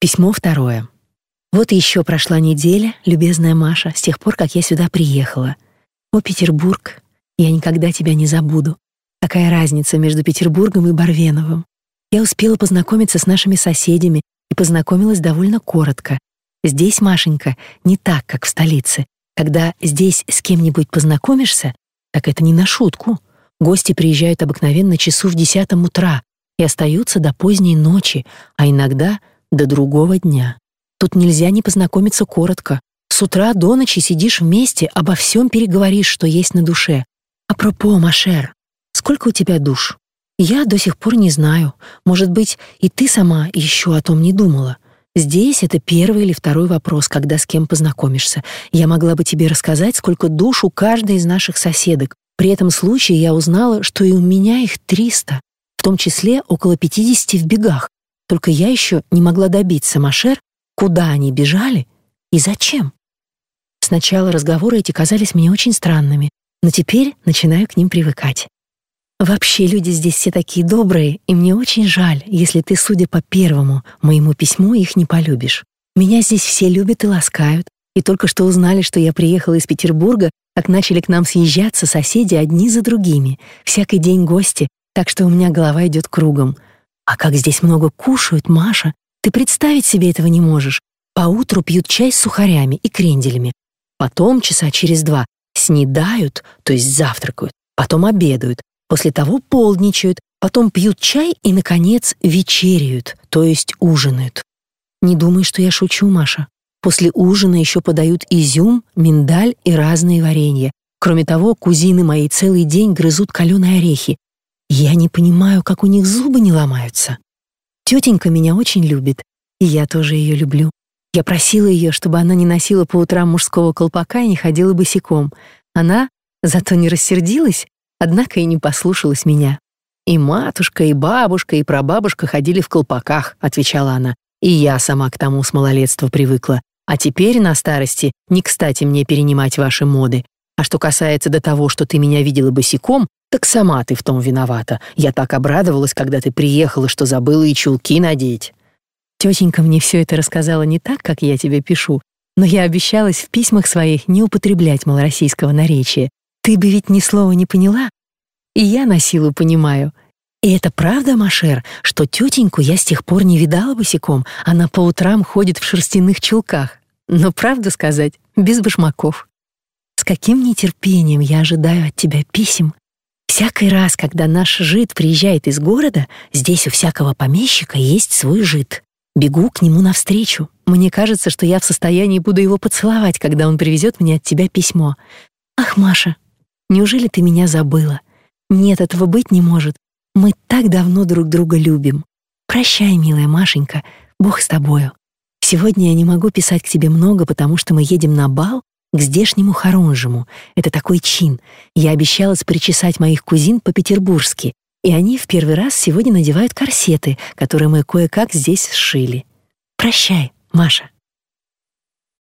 Письмо второе. Вот еще прошла неделя, любезная Маша, с тех пор, как я сюда приехала. О, Петербург, я никогда тебя не забуду. Какая разница между Петербургом и Барвеновым? Я успела познакомиться с нашими соседями и познакомилась довольно коротко. Здесь, Машенька, не так, как в столице. Когда здесь с кем-нибудь познакомишься, так это не на шутку. Гости приезжают обыкновенно часу в десятом утра и остаются до поздней ночи, а иногда до другого дня. Тут нельзя не познакомиться коротко. С утра до ночи сидишь вместе, обо всем переговоришь, что есть на душе. Апропо, Машер, сколько у тебя душ? Я до сих пор не знаю. Может быть, и ты сама еще о том не думала. Здесь это первый или второй вопрос, когда с кем познакомишься. Я могла бы тебе рассказать, сколько душ у каждой из наших соседок. При этом случае я узнала, что и у меня их 300, в том числе около 50 в бегах. Только я еще не могла добиться, Машер, куда они бежали и зачем. Сначала разговоры эти казались мне очень странными, но теперь начинаю к ним привыкать. Вообще люди здесь все такие добрые, и мне очень жаль, если ты, судя по первому моему письму, их не полюбишь. Меня здесь все любят и ласкают, и только что узнали, что я приехала из Петербурга, как начали к нам съезжаться соседи одни за другими, всякий день гости, так что у меня голова идет кругом. А как здесь много кушают, Маша, ты представить себе этого не можешь. Поутру пьют чай с сухарями и кренделями. Потом часа через два снедают, то есть завтракают, потом обедают, После того полдничают, потом пьют чай и, наконец, вечеряют, то есть ужинают. Не думай, что я шучу, Маша. После ужина еще подают изюм, миндаль и разные варенья. Кроме того, кузины мои целый день грызут каленые орехи. Я не понимаю, как у них зубы не ломаются. Тетенька меня очень любит, и я тоже ее люблю. Я просила ее, чтобы она не носила по утрам мужского колпака и не ходила босиком. Она зато не рассердилась однако и не послушалась меня. «И матушка, и бабушка, и прабабушка ходили в колпаках», — отвечала она. «И я сама к тому с малолетства привыкла. А теперь на старости не кстати мне перенимать ваши моды. А что касается до того, что ты меня видела босиком, так сама ты в том виновата. Я так обрадовалась, когда ты приехала, что забыла и чулки надеть». Тетенька мне все это рассказала не так, как я тебе пишу, но я обещалась в письмах своих не употреблять малороссийского наречия, ты бы ведь ни слова не поняла. И я на силу понимаю. И это правда, Машер, что тетеньку я с тех пор не видала босиком, она по утрам ходит в шерстяных чулках. Но правду сказать, без башмаков. С каким нетерпением я ожидаю от тебя писем. Всякий раз, когда наш жид приезжает из города, здесь у всякого помещика есть свой жид. Бегу к нему навстречу. Мне кажется, что я в состоянии буду его поцеловать, когда он привезет мне от тебя письмо. Ах, Маша, Неужели ты меня забыла? Нет, этого быть не может. Мы так давно друг друга любим. Прощай, милая Машенька, Бог с тобою. Сегодня я не могу писать к тебе много, потому что мы едем на бал к здешнему хорунжему. Это такой чин. Я обещалась причесать моих кузин по-петербургски, и они в первый раз сегодня надевают корсеты, которые мы кое-как здесь сшили. Прощай, Маша.